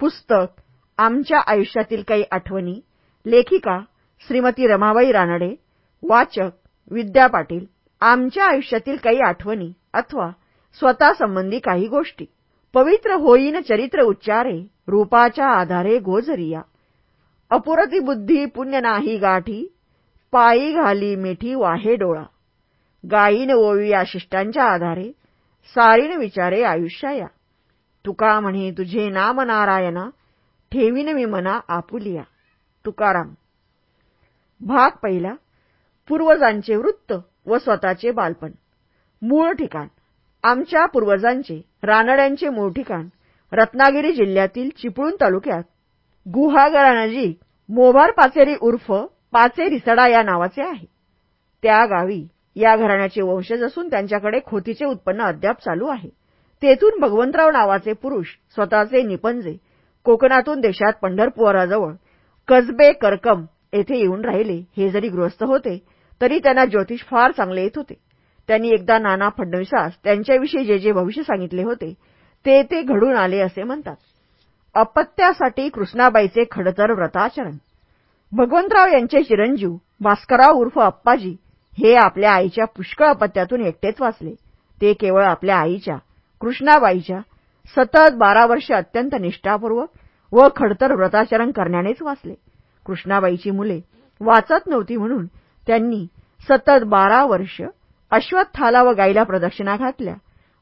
पुस्तक आमच्या आयुष्यातील काही आठवणी लेखिका श्रीमती रमाबाई रानडे वाचक विद्या पाटील आमच्या आयुष्यातील काही आठवणी अथवा स्वतःसंबंधी काही गोष्टी. पवित्र होईन चरित्र उच्चारे रूपाच्या आधारे गोजरिया. अपुरती बुद्धी पुण्य नाही गाठी पायी घाली मिठी वाहे डोळा. गायीन ओविया शिष्टांच्या आधारे सारीन विचारे आयुष्या या तुका म्हणे तुझे नाम नारायणा ठेवीन मी मना आपुलिया. तुकाराम. भाग पहिला. पूर्वजांचे वृत्त व स्वतःचे बालपण. मूळ ठिकाण. आमच्या पूर्वजांचे रानड्यांचे मूळ ठिकाण रत्नागिरी जिल्ह्यातील चिपळूण तालुक्यात. गुहागरानजीक मोभार पाचेरी उर्फ पाचेरिसडा या नावाचे आहे. त्या गावी या घराण्याचे वंशज असून त्यांच्याकडे खोतीचे उत्पन्न अद्याप चालू आहे. तेथून भगवंतराव नावाचे पुरुष स्वतःचे निपंजे कोकणातून देशात पंढरपुराजवळ कसबे करकम येथे येऊन राहिले. हे जरी गृहस्थ होते तरी त्यांना ज्योतिष फार चांगले येत होते. त्यांनी एकदा नाना फडणवीसास त्यांच्याविषयी जे जे भविष्य सांगितले होते ते ते घडून आले असे म्हणतात. अपत्यासाठी कृष्णाबाईचे खडतर व्रताचरण. भगवंतराव यांचे चिरंजीव भास्करराव उर्फ अप्पाजी हे आपल्या आईच्या पुष्कळ अपत्यातून एकटेच वाचले. ते केवळ आपल्या आईच्या कृष्णाबाईच्या सतत बारा वर्ष अत्यंत निष्ठापूर्वक व खडतर व्रताचरण करण्यानेच वाचले. कृष्णाबाईची मुले वाचत नव्हती म्हणून त्यांनी सतत बारा वर्ष अश्वत्थाला व गाईला प्रदक्षिणा घातल्या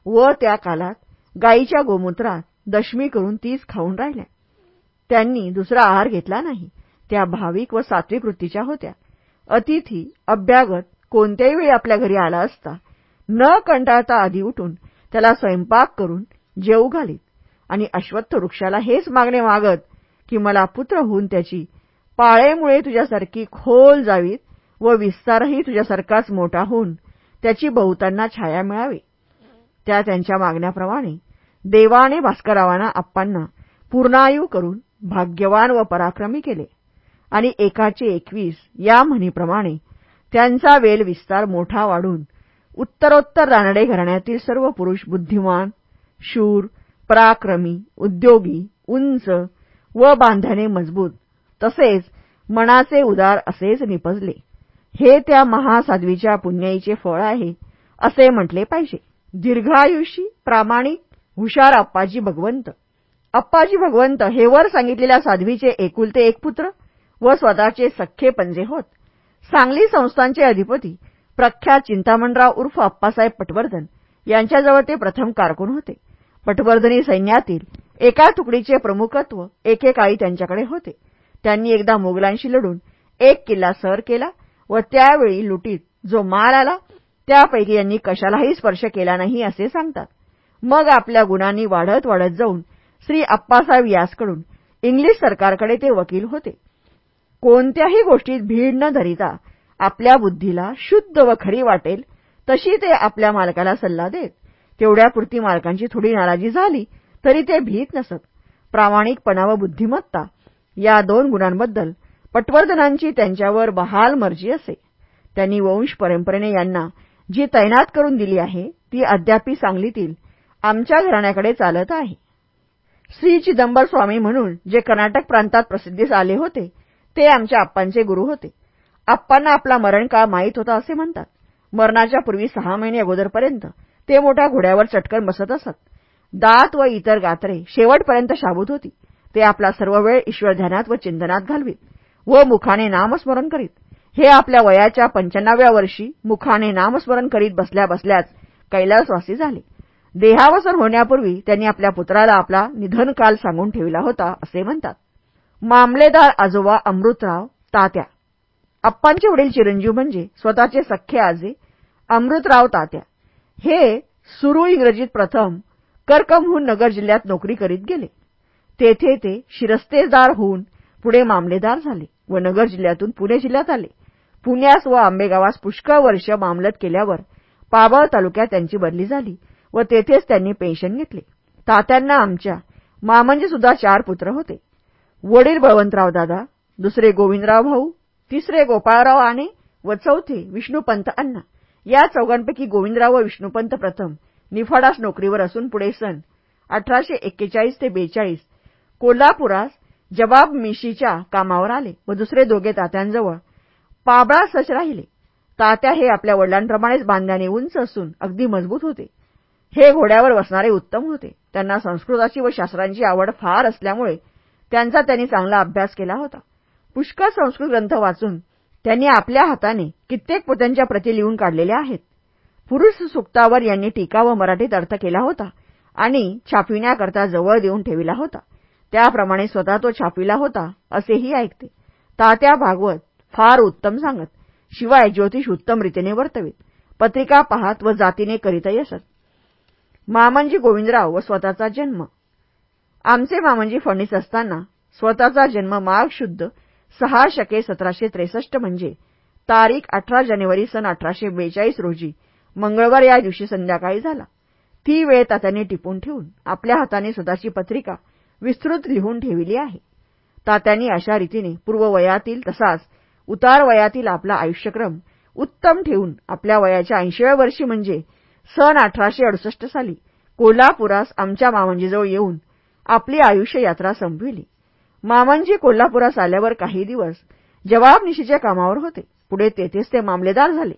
व त्या कालात गाईच्या गोमूत्रात दशमी करून तीच खाऊन राहिल्या. त्यांनी दुसरा आहार घेतला नाही. त्या भाविक व सात्विक वृत्तीच्या होत्या. अतिथी अभ्यागत कोणत्याही वेळी आपल्या घरी आला असता न कंटाळता आधी उठून त्याला स्वयंपाक करून जेऊ घालीत. आणि अश्वत्थ वृक्षाला हेच मागणे मागत की मला पुत्र होऊन त्याची पाळेमुळे तुझ्यासारखी खोल जावीत व विस्तारही तुझ्यासारखाच मोठा होऊन त्याची बहुतांना छाया मिळावी. त्या त्यांच्या मागण्याप्रमाणे देवाने भास्कररावांना आप्पांना पूर्णायू करून भाग्यवान व पराक्रमी केले. आणि एकाचे एकवीस या म्हणीप्रमाणे त्यांचा वेल विस्तार मोठा वाढून उत्तरोत्तर रानडे घराण्यातील सर्व पुरुष बुद्धिमान शूर पराक्रमी उद्योगी उंच व बांध्याने मजबूत तसेच मनाचे उदार असेच निपजले. हे त्या महासाध्वीच्या पुण्याईचे फळ आहे असे म्हटले पाहिजे. दीर्घायुषी प्रामाणिक हुशार अप्पाजी भगवंत. अप्पाजी भगवंत हे वर सांगितलेल्या साध्वीचे एकुलते एक पुत्र व स्वतःचे सख्खे पंजे होत. सांगली संस्थांचे अधिपती प्रख्यात चिंतामणराव उर्फ अप्पासाहेब पटवर्धन यांच्याजवळ ते प्रथम कारकून होते. पटवर्धनी सैन्यातील एका तुकडीचे प्रमुखत्व एकेकाळी त्यांच्याकडे होते. त्यांनी एकदा मोगलांशी लढून एक किल्ला सर केला व त्यावेळी लुटीत जो माल आला त्यापैकी यांनी कशालाही स्पर्श केला नाही असे सांगतात. मग आपल्या गुणांनी वाढत वाढत जाऊन श्री अप्पासाहेब यासकडून इंग्लिश सरकारकडे ते वकील होते. कोणत्याही गोष्टीत भीड न धरिता आपल्या बुद्धीला शुद्ध व खरी वाटेल तशी ते आपल्या मालकाला सल्ला देत. तेवढ्यापुरती मालकांची थोडी नाराजी झाली तरी ते भीत नसत. प्रामाणिकपणा व बुद्धिमत्ता या दोन गुणांबद्दल पटवर्धनांची त्यांच्यावर बहाल मर्जी असे. त्यांनी वंश परंपरेने यांना जी तैनात करून दिली आहे ती अद्यापी सांगलीतील आमच्या घराण्याकडे चालत आहे. श्री चिदंबर स्वामी म्हणून जे कर्नाटक प्रांतात प्रसिद्धीस आले होते ते आमच्या आप्पांचे गुरु होते. आप्पांना आपला मरणकाळ माहीत होता असे म्हणतात. मरणाच्या पूर्वी सहा महिने अगोदरपर्यंत ते मोठ्या घोड्यावर चटकन बसत असत. दात व इतर गात्रे शेवटपर्यंत शाबूत होती. ते आपला सर्व वेळ ईश्वर ध्यानात व चिंतनात घालवीत व मुखाने नामस्मरण करीत. हे आपल्या वयाच्या पंच्याण्णव्या वर्षी मुखाने नामस्मरण करीत बसल्या बसल्याच कैलासवासी झाले. देहावसन होण्यापूर्वी त्यांनी आपल्या पुत्राला आपला निधनकाल सांगून ठेवला होता असे म्हणतात. मामलेदार आजोबा अमृतराव तात्या अप्पांचे वडील चिरंजीव म्हणजे स्वतःचे सख्खे आजे अमृतराव तात्या. हे सुरू इंग्रजीत प्रथम करकमहून नगर जिल्ह्यात नोकरी करीत गेले. तेथे ते शिरस्तेदार होऊन पुढे मामलेदार झाले व नगर जिल्ह्यातून पुणे जिल्ह्यात आले. पुण्यास व आंबेगावास पुष्कळ वर्ष मामलत केल्यावर पाबळ तालुक्यात त्यांची बदली झाली व तेथेच त्यांनी पेन्शन घेतले. तात्यांना आमच्या मामंजे सुद्धा चार पुत्र होते. वडील बळवंतराव दादा दुसरे गोविंदराव भाऊ तिसरे गोपाळराव आणे व चौथे विष्णुपंत अण्णा. या चौघांपैकी गोविंदराव व विष्णुपंत प्रथम. निफाडास नोकरीवर असून पुढे सन. अठराशे एक्केचाळीस ते बेचाळीस. कोल्हापुरास जबाब मिशीच्या कामावर आले व दुसरे दोघे तात्यांजवळ. पाबळा सच राहिले. तात्या हे आपल्या वडिलांप्रमाणेच बांध्याने उंच असून अगदी मजबूत होते. हे घोड्यावर बसणारे उत्तम होते. त्यांना संस्कृताची व शास्त्रांची आवड फार असल्यामुळे त्यांचा त्यांनी चांगला अभ्यास केला होता. पुष्कळ संस्कृत ग्रंथ वाचून त्यांनी आपल्या हाताने कित्येक पोत्यांच्या प्रती लिहून काढलेल्या आहेत. पुरुष सुक्तावर यांनी टीका व मराठीत अर्थ केला होता आणि छापिण्याकरता जवळ देऊन ठेविला होता. त्याप्रमाणे स्वतः तो छापिला होता असेही ऐकते. तात्या भागवत फार उत्तम सांगत शिवाय ज्योतिष उत्तम रीतीने वर्तवित पत्रिका पाहत व जातीने करीत असत मामनजी गोविंदराव व स्वतःचा जन्म. आमचे मामंजी फडणीस असताना स्वतःचा जन्म माघ शुद्ध सहा शके सतराशे त्रेसष्ट म्हणजे तारीख अठरा जानेवारी सन अठराशे बेचाळीस रोजी मंगळवार या दिवशी संध्याकाळी झाला. ती वेळ तात्याने टिपून ठेवून आपल्या हाताने स्वतःची पत्रिका विस्तृत लिहून ठेविली आहे. तात्यांनी अशा रीतीने पूर्व वयातील तसाच उतार वयातील आपला आयुष्यक्रम उत्तम ठेवून आपल्या वयाच्या ऐंशीव्या वर्षी म्हणजे सन अठराशे अडुसष्ट साली कोल्हापुरास आमच्या मावंजीजवळ येऊन आपली आयुष्य यात्रा संपविली. मामांजी कोल्हापुरास आल्यावर काही दिवस जवाबनिशीच्या कामावर होते. पुढे तेथेच ते मामलेदार झाले.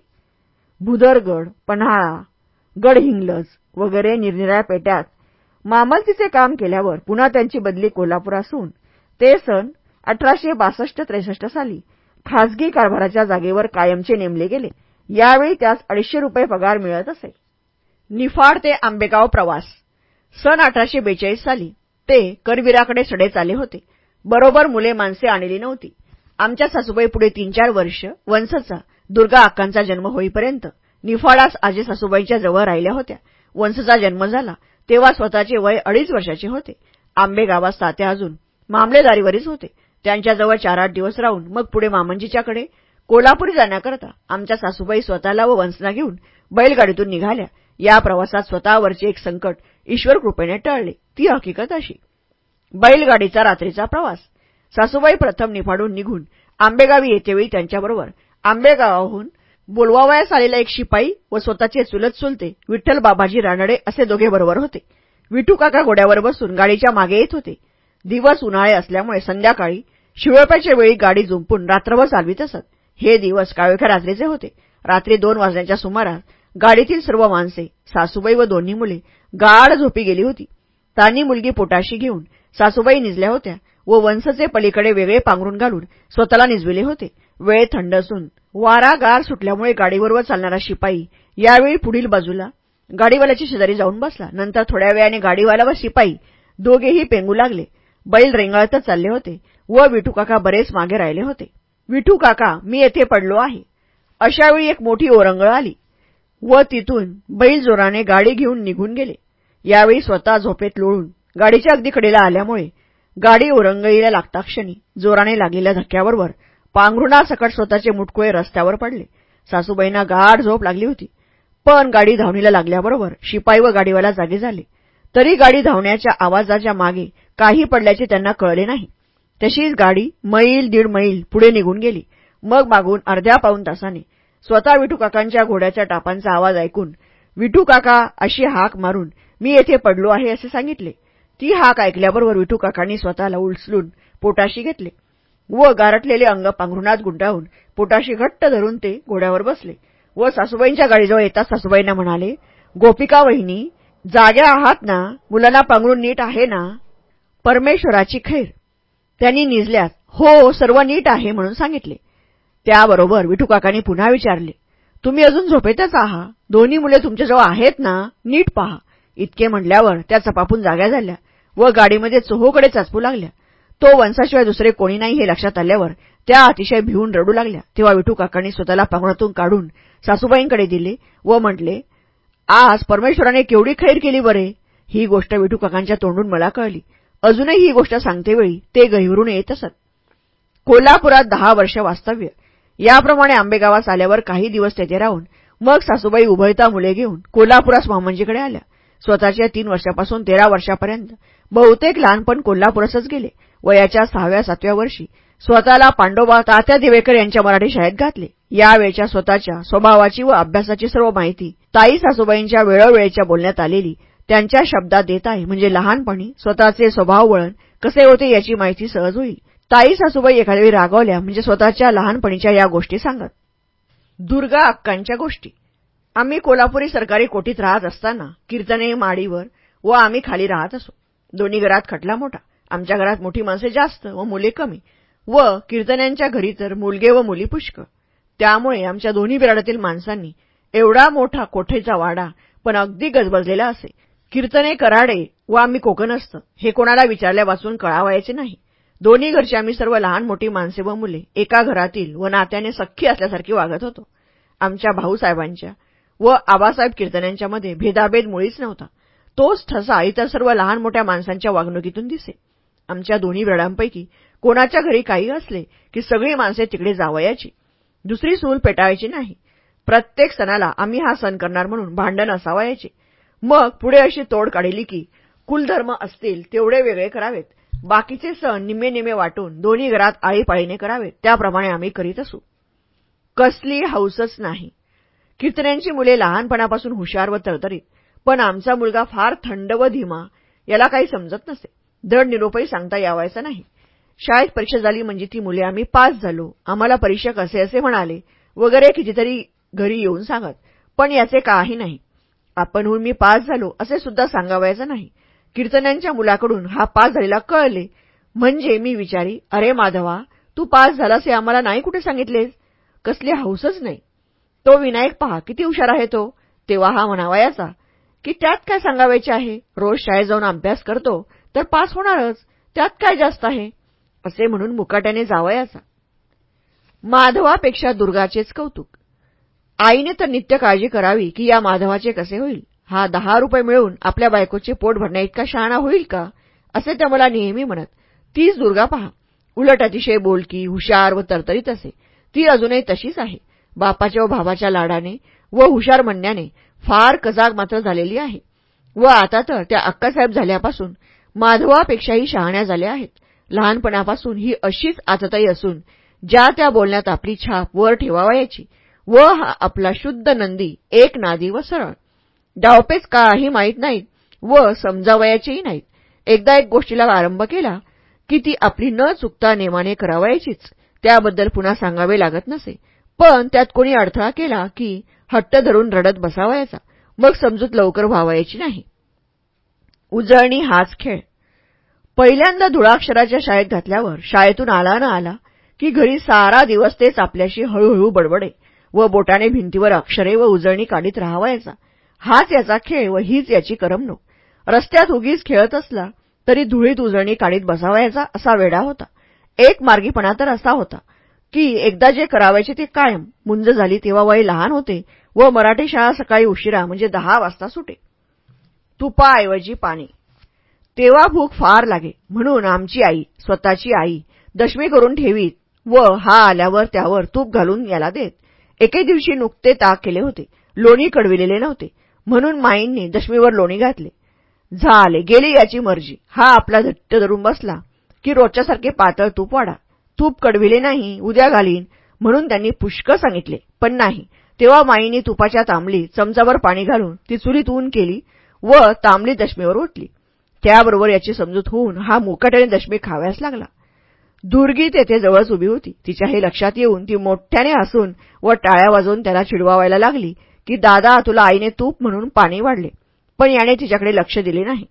भुदरगड पन्हाळा गडहिंग्लज वगैरे निरनिराळ्या पेट्यात मामलतीचे काम केल्यावर पुन्हा त्यांची बदली कोल्हापुरासून. ते सन अठराशे बासष्ट त्रेसष्ट साली खासगी कारभाराच्या जागेवर कायमचे नेमले गेले. यावेळी त्यास अडीचशे रुपये पगार मिळत असे. निफाड ते आंबेगाव प्रवास. सन अठराशे बेचाळीस साली ते करवीराकडे सडे चाले होते. बरोबर मुले माणसे आणली नव्हती. आमच्या सासूबाई पुढे तीन चार वर्ष वंशचा दुर्गा अक्कांचा जन्म होईपर्यंत निफाडास आजी सासूबाईंच्या जवळ राहिल्या होत्या. वंशचा जन्म झाला तेव्हा स्वतःचे वय अडीच वर्षाचे होते. आंबेगावात तात्या अजून मामलेदारीवरच होते. त्यांच्याजवळ चार आठ दिवस राहून मग पुढे मामंजीच्याकडे कोल्हापुरी जाण्याकरता आमच्या सासूबाई स्वतःला व वंशना घेऊन बैलगाडीतून निघाल्या. या प्रवासात स्वतःवरचे एक संकट ईश्वर कृपेने टळले. ती हकीकत अशी. बैलगाडीचा रात्रीचा प्रवास. सासूबाई प्रथम निफाडून निघून आंबेगावी येतेवेळी त्यांच्याबरोबर. आंबेगावाहून बोलवावयास आलेला एक शिपाई व स्वतःचे चुलत चुलते विठ्ठल बाबाजी रानडे असे दोघे बरोबर होते. विठू काका घोड्यावर बसून गाडीच्या मागे येत होते. दिवस उन्हाळे असल्यामुळे संध्याकाळी शिवळप्याच्या वेळी गाडी जुंपून रात्रभर चालवीत असत. हे दिवस काळोख्या रात्रीचे होते. रात्री दोन वाजण्याच्या सुमारास गाडीतील सर्व माणसे सासूबाई व दोन्ही मुले गाढ झोपी गेली होती. तानी मुलगी पोटाशी घेऊन सासूबाई निजल्या होत्या व वंशचे पलीकडे वेगळे पांघरून घालून स्वतःला निजविले होते. वेळ थंड असून वारा गार सुटल्यामुळे गाडीबरोबर चालणारा शिपाई यावेळी पुढील बाजूला गाडीवाल्याची शेजारी जाऊन बसला. नंतर थोड्या वेळाने गाडीवाला व शिपाई दोघेही पेंगू लागले. बैल रेंगाळतच चालले होते व विठू काका बरेच मागे राहिले होते. विठू काका मी येथे पडलो आहे. अशावेळी एक मोठी ओरंगळ आली व तिथून बैल जोराने गाडी घेऊन निघून गेले. यावेळी स्वतः झोपेत लोळून गाडीच्या अगदी कडेला आल्यामुळे गाडी ओरंगळीला लागताक्षणी जोराने लागलेल्या धक्क्याबरोबर पांघरुणासकट स्वतःचे मुटकुळे रस्त्यावर पडले. सासूबाईंना गाढ झोप लागली होती. पण गाडी धावणीला लागल्याबरोबर शिपाई व गाडीवाला जागे झाले. तरी गाडी धावण्याच्या आवाजाच्या मागे काही पडल्याचे त्यांना कळले नाही. तशीच गाडी मैल दीड मैल पुढे निघून गेली. मग मागून अर्ध्या पाऊन तासाने स्वतः विठू काकांच्या घोड्याच्या टापांचा आवाज ऐकून विठू काका अशी हाक मारून मी येथे पडलो आहे असे सांगितले. ती हाक ऐकल्याबरोबर विठू काकांनी स्वतःला उलसलून पोटाशी घेतले व गारटलेले अंग पांघरुणात गुंडाळून पोटाशी घट्ट धरून ते घोड्यावर बसले व सासूबाईंच्या गाडीजवळ येताच सासूबाईंना म्हणाले गोपिका वहिनी जाग्या आहात ना मुलांना पांघरून नीट आहे ना? परमेश्वराची खैर. त्यांनी निजल्यात हो सर्व नीट आहे म्हणून सांगितले. त्याबरोबर विठूकाकांनी पुन्हा विचारले तुम्ही अजून झोपेतच आहात? दोन्ही मुले तुमच्याजवळ आहेत ना? नीट पहा. इतके म्हटल्यावर त्या चपापून जाग्या झाल्या. व गाडीमध्ये चोहोकडे चाचपू लागल्या. तो वंशाशिवाय दुसरे कोणी नाही हे लक्षात आल्यावर त्या अतिशय भिवून रडू लागल्या. तेव्हा विठू काकांनी स्वतःला पाहुणातून काढून सासूबाईंकडे दिले व म्हटले आज परमेश्वराने केवढी खैर केली बरे? ही गोष्ट विठू काकांच्या तोंडून मला कळली. अजूनही ही गोष्ट सांगतेवेळी ते गहिवरून येत असत. कोल्हापुरात दहा वर्ष वास्तव्य. याप्रमाणे आंबेगावास आल्यावर काही दिवस तेथे राहून मग सासूबाई उभयता मुले घेऊन कोल्हापुरास मामंजीकडे आल्या. स्वतःच्या तीन वर्षापासून तेरा वर्षापर्यंत बहुतेक लहानपण कोल्हापुरातच गेले. वयाच्या सहाव्या सातव्या वर्षी स्वतःला पांडोबा तात्या दिवेकर यांच्या मराठी शाळेत घातले. यावेळच्या स्वतःच्या स्वभावाची व अभ्यासाची सर्व माहिती ताई सासूबाईंच्या वेळोवेळेच्या बोलण्यात आलेली त्यांच्या शब्दात देत आहे. म्हणजे लहानपणी स्वतःचे स्वभाव वळण कसे होते याची माहिती सहज होईल. ताई सासूबाई एखाद्या रागवल्या म्हणजे स्वतःच्या लहानपणीच्या या गोष्टी सांगत. दुर्गा अक्कांच्या गोष्टी. आम्ही कोल्हापुरी सरकारी कोठीत राहत असताना कीर्तने माडीवर व आम्ही खाली राहत असो. दोन्ही घरात खटला मोठा. आमच्या घरात मोठी माणसे जास्त व मुले कमी. व कीर्तन्यांच्या घरी तर मुलगे व मुली पुष्कळ. त्यामुळे आमच्या दोन्ही बिराडातील माणसांनी एवढा मोठा कोठेचा वाडा पण अगदी गजबजलेला असे. कीर्तने कराडे व आम्ही कोकणस्थ. हे कोणाला विचारल्यापासून कळावायचे नाही. दोन्ही घरची आम्ही सर्व लहान मोठी माणसे व मुले एका घरातील व नात्याने सख्खी असल्यासारखी वागत होतो. आमच्या भाऊसाहेबांच्या व आबासाहेब कीर्तन्यांच्यामध्ये भेदाभेद मुळीच नव्हता. तोच ठसा इतर सर्व लहान मोठ्या माणसांच्या वागणुकीतून दिसे आमच्या दोन्ही ब्रडांपैकी कोणाच्या घरी काही असले की सगळी माणसे तिकडे जावयाची. दुसरी सूल पेटावायची नाही. प्रत्येक सणाला आम्ही हा सण करणार म्हणून भांडण असावायचे. मग पुढे अशी तोड काढली की कुलधर्म असतील तेवढे वेगळे करावेत. बाकीचे सण निम्मे निम्मे वाटून दोन्ही घरात आळीपाळीने करावेत. त्याप्रमाणे आम्ही करीत असू. कसली हौसच नाही. कीर्तन्यांची मुले लहानपणापासून हुशार व तरतरीत पण आमचा मुलगा फार थंड व धीमा याला काही समजत नसे. दृढ निरोपही सांगता यावायचा नाही. शाळेत परीक्षा झाली म्हणजे ती मुले आम्ही पास झालो. आम्हाला परीक्षक असे असे म्हणाले वगैरे कितीतरी घरी येऊन सांगत पण याचे काही नाही. आपणहून मी पास झालो असे सुद्धा सांगावायचं नाही. कीर्तनांच्या मुलाकडून हा पास झालेला कळले. म्हणजे मी विचारी अरे माधवा तू पास झालास हे आम्हाला नाही कुठे सांगितलेस? कसली हौसच नाही. तो विनायक पहा किती हुशार आहे तो. तेव्हा हा म्हणावायाचा की त्यात काय सांगावायचे आहे? रोज शाळेत जाऊन अभ्यास करतो तर पास होणारच. त्यात काय जास्त आहे? असे म्हणून मुकाट्याने जावयाचा माधवापेक्षा दुर्गाचेच कौतुक. आईने तर नित्य काळजी करावी की या माधवाचे कसे होईल? हा दहा रुपये मिळून आपल्या बायकोचे पोट भरण्या इतका शहाणा होईल का? असे त्या मला नेहमी म्हणत. तीच दुर्गा पहा. उलट अतिशय बोलकी हुशार व तरतरीत असे. ती अजूनही तशीच आहे. बापाच्या व भावाच्या लाडाने व हुशार म्हणण्याने फार कजाग मात्र झालेली आहे. व आता तर त्या अक्कासाहेब झाल्यापासून माधवापेक्षाही शहाण्या झाल्या आहेत. लहानपणापासून ही अशीच आतताई असून ज्या त्या बोलण्यात आपली छाप वर ठेवावयाची व हा आपला शुद्ध नंदी एक नादी व सरळ. डावपेच काही माहीत नाहीत व समजावयाचेही नाहीत. एकदा एक गोष्टीला आरंभ केला की ती आपली न चुकता नेमाने करावायचीच. त्याबद्दल पुन्हा सांगावे लागत नसे. पण त्यात कोणी अडथळा केला की हट्ट धरून रडत बसावायचा. मग समजूत लवकर व्हावायची नाही. उजळणी हाच खेळ. पहिल्यांदा धुळाक्षराच्या शाळेत घातल्यावर शाळेतून आला न आला की घरी सारा दिवस तेच आपल्याशी हळूहळू बडबडे व बोटाने भिंतीवर अक्षरे व उजळणी काढीत राहावायचा. हाच याचा खेळ व हीच याची करमणूक. रस्त्यात उगीच खेळत असला तरी धुळीत उजळणी काढीत बसावायचा असा वेडा होता. एक मार्गीपणा तर असा होता. की एकदा जे करावायचे ते कायम. मुंज झाली तेव्हा वय लहान होते व मराठी शाळा सकाळी उशिरा म्हणजे दहा वाजता सुटे. तुपाऐवजी पाणी. तेव्हा भूक फार लागे. म्हणून आमची आई स्वतःची आई दशमी करून ठेवीत व हा आल्यावर त्यावर तूप घालून याला देत. एके दिवशी नुकते ताक केले होते. लोणी कडविलेले नव्हते. म्हणून माईंनी दशमीवर लोणी घातले. झाले गेली याची मर्जी. हा आपला धट्ट धरून बसला की रोजच्यासारखे पातळ तूप वाढा. तूप कडविले नाही उद्या घालीन म्हणून त्यांनी पुष्कळ सांगितले. पण नाही. तेव्हा माईनी तुपाच्या तांबली चमचावर पाणी घालून ती चुलीत ऊन केली व तांबली दशमीवर ओतली. त्याबरोबर याची समजूत होऊन हा मुकाट्याने दशमी खाव्यास लागला. दुर्गी तेथे जवळच उभी होती. तिच्या हे लक्षात येऊन ती मोठ्याने हसून व टाळ्या वाजवून त्याला चिडवावायला लागली की दादा तुला आईने तूप म्हणून पाणी वाढले पण याने तिच्याकडे लक्ष दिले नाही.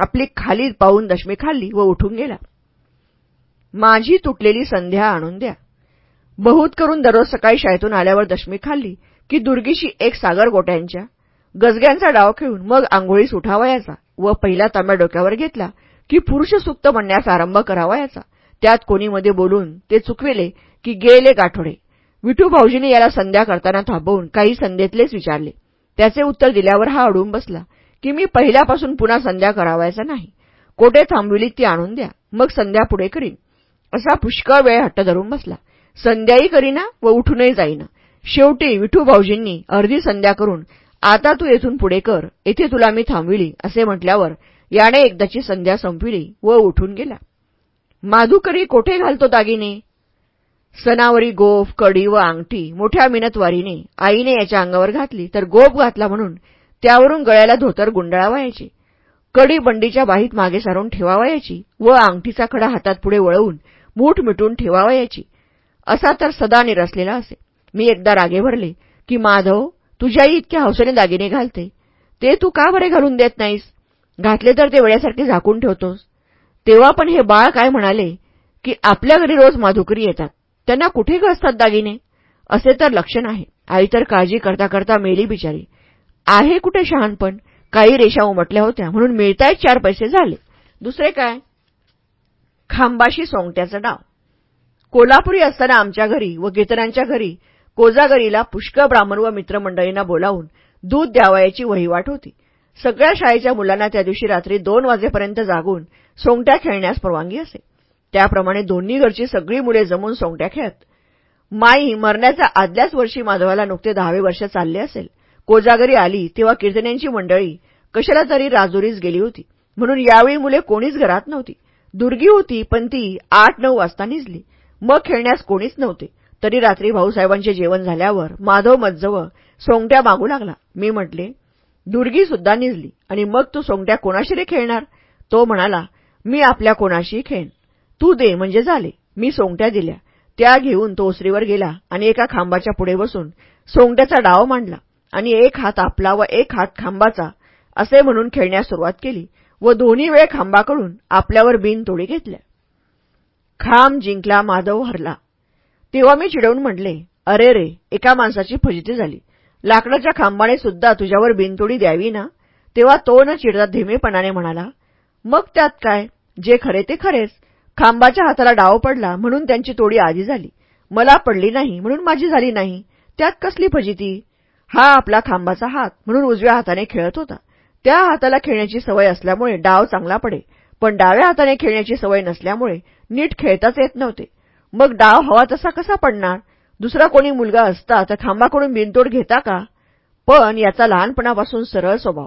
आपली खाली पाहून दशमी खाल्ली व उठून गेला. माझी तुटलेली संध्या आणून द्या. बहुत करून दररोज सकाळी शाळेतून आल्यावर दशमी खाल्ली की दुर्गीशी एक सागर गोट्यांच्या गजग्यांचा डाव खेळून मग आंघोळीस उठावयाचा व पहिला तांब्या डोक्यावर घेतला की पुरुष सुक्त म्हणण्यास आरंभ करावायचा. त्यात कोणीमध्ये बोलून ते चुकविले की गेले गाठोडे. विठू भाऊजीने याला संध्या करताना थांबवून काही संध्येतलेच विचारले. त्याचे उत्तर दिल्यावर हा अडून बसला की मी पहिल्यापासून पुन्हा संध्या करावायचा नाही. कोठे थांबविली ती आणून द्या. मग संध्या पुढे करीन. असा पुष्कळ वेळ हट्ट धरून बसला. संध्याही करीना व उठूनही जाईना. शेवटी विठू भाऊजींनी अर्धी संध्या करून आता तू येथून पुढे कर येथे तुला मी थांबविली असे म्हटल्यावर याने एकदाची संध्या संपविली व उठून गेला. माधुकरी कोठे घालतो दागिने? सणावरी गोफ कडी व अंगठी मोठ्या मिनतवारीने आईने याच्या अंगावर घातली तर गोफ घातला म्हणून त्यावरून गळ्याला धोतर गुंडाळावायचे. कडी बंडीच्या बाहीत मागे सारून ठेवावयाची व अंगठीचा खडा हातात पुढे वळवून मूठ मिटून ठेवावयाची. असा तर सदा निरसलेला असे. मी एकदा रागे भरले की माधव तुझ्याही इतक्या हौसेने दागिने घालते. ते तू का बरे घालून देत नाहीस? घातले तर ते वेळ्यासारखे झाकून ठेवतोस. तेव्हा पण हे बाळ काय म्हणाले की आपल्या घरी रोज माधुकरी येतात. त्यांना कुठे घसतात दागिने? असे तर लक्षण आहे. आई तर काळजी करता करता मेली बिचारी. आहे कुठे शहाणपण? काही रेषा उमटल्या होत्या. म्हणून मिळतायत चार पैसे झाले. दुसरे काय? खांबाशी सोंगट्याचा डाव कोल्हापुरी असताना आमच्या घरी व कीर्तनांच्या घरी कोजागरीला पुष्कळ ब्राह्मण व मित्रमंडळींना बोलावून दूध द्यावयाची वहिवाट होती. सगळ्या शाळेच्या मुलांना त्या दिवशी रात्री दोन वाजेपर्यंत जागून सोंगट्या खेळण्यास परवानगी असे. त्याप्रमाणे दोन्ही घरची सगळी मुले जमून सोंगट्या खेळत. माई मरण्याच्या आदल्याच वर्षी माधवाला नुकते दहावे वर्ष चालले असेल. कोजागरी आली तेव्हा कीर्तन्यांची मंडळी कशाला तरी राजुरीस गेली होती. म्हणून यावेळी मुले कोणीच घरात नव्हती. दुर्गी होती पण ती आठ नऊ वाजता निजली. मग खेळण्यास कोणीच नव्हते. तरी रात्री भाऊसाहेबांचे जेवण झाल्यावर माधव मज्जवळ सोंगट्या मागू लागला. मी म्हटले दुर्गी सुद्धा निजली आणि मग तू सोंगट्या कोणाशी रे खेळणार? तो म्हणाला मी आपल्या कोणाशी खेळ तू दे म्हणजे झाले. मी सोंगट्या दिल्या. त्या घेऊन तो ओसरीवर गेला आणि एका खांबाच्या पुढे बसून सोंगट्याचा डाव मांडला. आणि एक हात आपला व एक हात खांबाचा असे म्हणून खेळण्यास सुरुवात केली व दोन्ही वेळ खांबाकडून आपल्यावर बिन तोडी घेतल्या. खांब जिंकला माधव हरला. तेव्हा मी चिडवून म्हटले अरे रे एका माणसाची फजिती झाली. लाकडाच्या खांबाने सुद्धा तुझ्यावर बिनतोडी द्यावी ना? तेव्हा तो न चिडता धीमेपणाने म्हणाला मग त्यात काय? जे खरे ते खरेच. खांबाच्या हाताला डाव पडला म्हणून त्यांची तोडी आधी झाली. मला पडली नाही म्हणून माझी झाली नाही. त्यात कसली फजिती? हा आपला खांबाचा हात म्हणून उजव्या हाताने खेळत होता. त्या हाताला खेळण्याची सवय असल्यामुळे डाव चांगला पडे पण डाव्या हाताने खेळण्याची सवय नसल्यामुळे नीट खेळताच येत नव्हते. मग डाव हवा तसा कसा पडणार? दुसरा कोणी मुलगा असता तर खांबाकडून बिनतोड घेता का? पण याचा लहानपणापासून सरळ स्वभाव.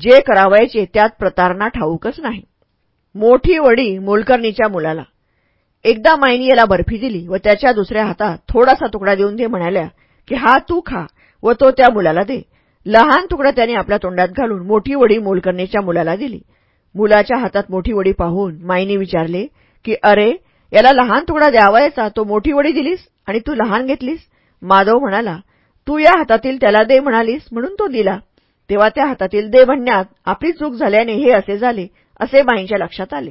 जे करावायचे त्यात प्रतारणा ठाऊकच नाही. मोठी वडी मोलकर्णीच्या मुलाला. एकदा मायनी याला बर्फी दिली व त्याच्या दुसऱ्या हातात थोडासा तुकडा देऊन ते म्हणाल्या की हा तू खा. व तो त्या मुलाला दे. लहान तुकडा त्याने आपल्या तोंडात घालून मोठी वडी मोलकर्णीच्या मुलाला दिली. मुलाच्या हातात मोठी वडी पाहून माईने विचारले की अरे याला लहान तुकडा द्यावायचा तो मोठी वडी दिलीस आणि तू लहान घेतलीस? माधव म्हणाला तू या हातातील त्याला दे म्हणालीस म्हणून तो दिला. तेव्हा त्या हातातील दे म्हणण्यात आपली चूक झाल्याने हे असे झाले असे माईंच्या लक्षात आले.